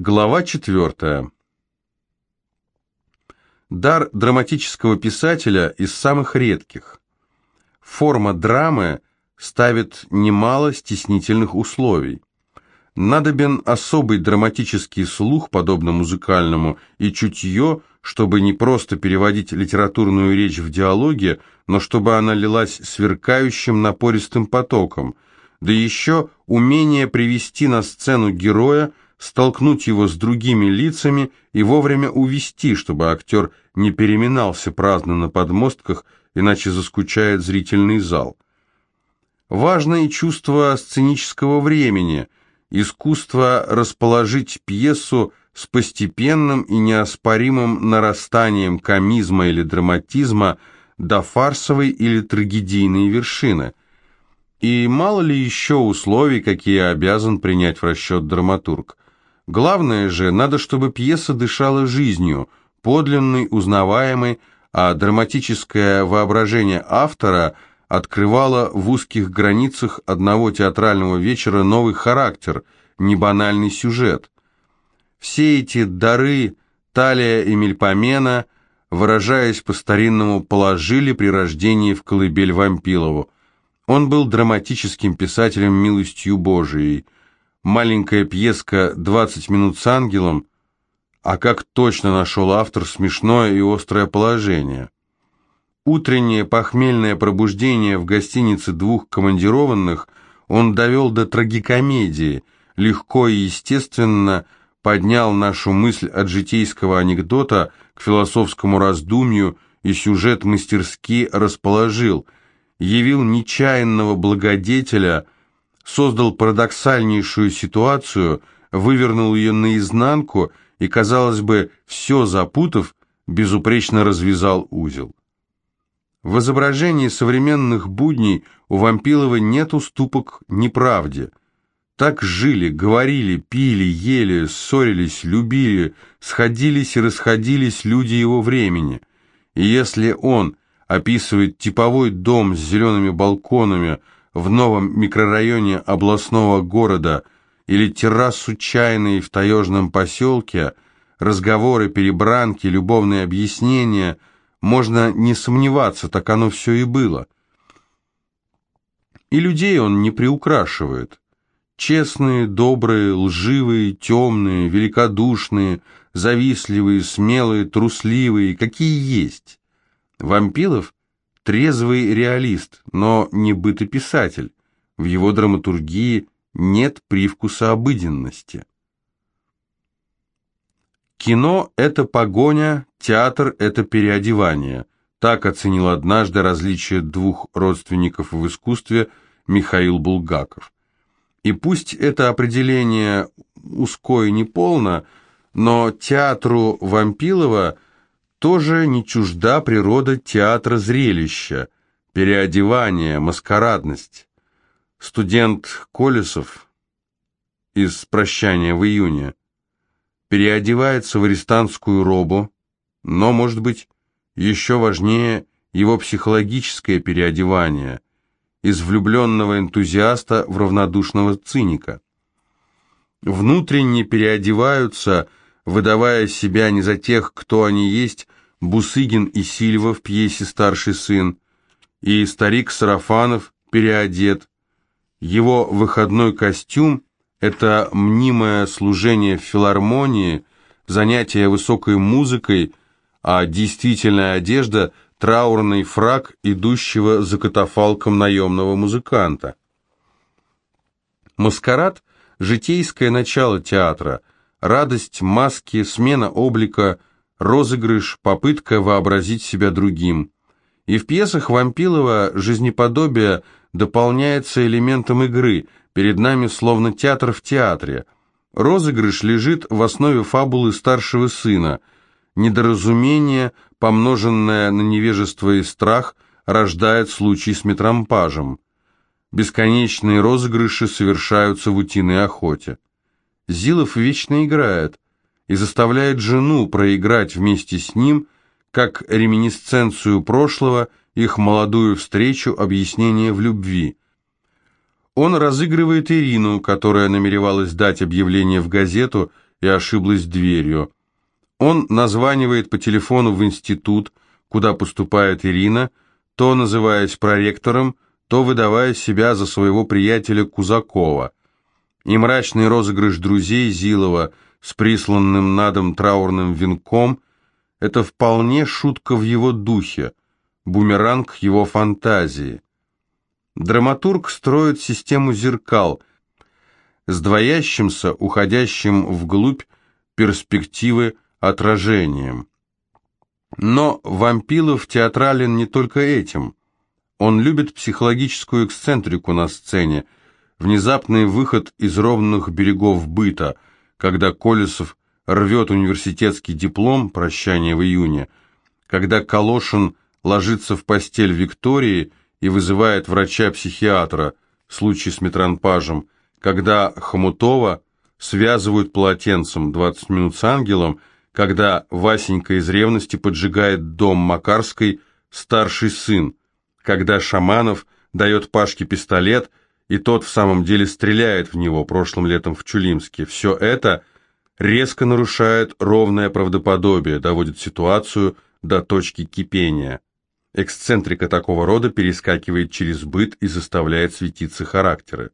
Глава четвертая. Дар драматического писателя из самых редких. Форма драмы ставит немало стеснительных условий. Надобен особый драматический слух, подобно музыкальному, и чутье, чтобы не просто переводить литературную речь в диалоге, но чтобы она лилась сверкающим напористым потоком, да еще умение привести на сцену героя, столкнуть его с другими лицами и вовремя увести, чтобы актер не переминался праздно на подмостках, иначе заскучает зрительный зал. Важно и чувство сценического времени, искусство расположить пьесу с постепенным и неоспоримым нарастанием комизма или драматизма до фарсовой или трагедийной вершины. И мало ли еще условий, какие обязан принять в расчет драматург. Главное же, надо, чтобы пьеса дышала жизнью, подлинной, узнаваемой, а драматическое воображение автора открывало в узких границах одного театрального вечера новый характер, небанальный сюжет. Все эти дары Талия и Мельпомена, выражаясь по-старинному, положили при рождении в колыбель Вампилову. Он был драматическим писателем милостью Божией – маленькая пьеска «20 минут с ангелом», а как точно нашел автор смешное и острое положение. Утреннее похмельное пробуждение в гостинице двух командированных он довел до трагикомедии, легко и естественно поднял нашу мысль от житейского анекдота к философскому раздумью и сюжет мастерски расположил, явил нечаянного благодетеля – создал парадоксальнейшую ситуацию, вывернул ее наизнанку и, казалось бы, все запутав, безупречно развязал узел. В изображении современных будней у Вампилова нет уступок неправде. Так жили, говорили, пили, ели, ссорились, любили, сходились и расходились люди его времени. И если он описывает типовой дом с зелеными балконами, в новом микрорайоне областного города или террасу чайной в таежном поселке, разговоры, перебранки, любовные объяснения, можно не сомневаться, так оно все и было. И людей он не приукрашивает. Честные, добрые, лживые, темные, великодушные, завистливые, смелые, трусливые, какие есть. Вампилов трезвый реалист, но не бытописатель. В его драматургии нет привкуса обыденности. Кино – это погоня, театр – это переодевание. Так оценил однажды различие двух родственников в искусстве Михаил Булгаков. И пусть это определение узкое и неполно, но театру Вампилова – тоже не чужда природа театра зрелища, переодевание, маскарадность. Студент Колесов из «Прощания в июне» переодевается в арестантскую робу, но, может быть, еще важнее его психологическое переодевание из влюбленного энтузиаста в равнодушного циника. Внутренне переодеваются выдавая себя не за тех, кто они есть, Бусыгин и Сильва в пьесе «Старший сын», и старик Сарафанов переодет. Его выходной костюм – это мнимое служение в филармонии, занятие высокой музыкой, а действительная одежда – траурный фраг идущего за катафалком наемного музыканта. Маскарад – житейское начало театра – радость, маски, смена облика, розыгрыш, попытка вообразить себя другим. И в пьесах Вампилова жизнеподобие дополняется элементом игры, перед нами словно театр в театре. Розыгрыш лежит в основе фабулы старшего сына. Недоразумение, помноженное на невежество и страх, рождает случай с метрампажем. Бесконечные розыгрыши совершаются в утиной охоте. Зилов вечно играет и заставляет жену проиграть вместе с ним, как реминисценцию прошлого, их молодую встречу, объяснение в любви. Он разыгрывает Ирину, которая намеревалась дать объявление в газету и ошиблась дверью. Он названивает по телефону в институт, куда поступает Ирина, то называясь проректором, то выдавая себя за своего приятеля Кузакова. И мрачный розыгрыш друзей Зилова с присланным на дом траурным венком – это вполне шутка в его духе, бумеранг его фантазии. Драматург строит систему зеркал, с двоящимся, уходящим вглубь перспективы отражением. Но Вампилов театрален не только этим. Он любит психологическую эксцентрику на сцене, внезапный выход из ровных берегов быта, когда Колесов рвет университетский диплом «Прощание в июне», когда Калошин ложится в постель Виктории и вызывает врача-психиатра, случай с метранпажем, когда Хомутова связывают полотенцем 20 минут с ангелом, когда Васенька из ревности поджигает дом Макарской старший сын, когда Шаманов дает Пашке пистолет, и тот в самом деле стреляет в него прошлым летом в Чулимске. Все это резко нарушает ровное правдоподобие, доводит ситуацию до точки кипения. Эксцентрика такого рода перескакивает через быт и заставляет светиться характеры.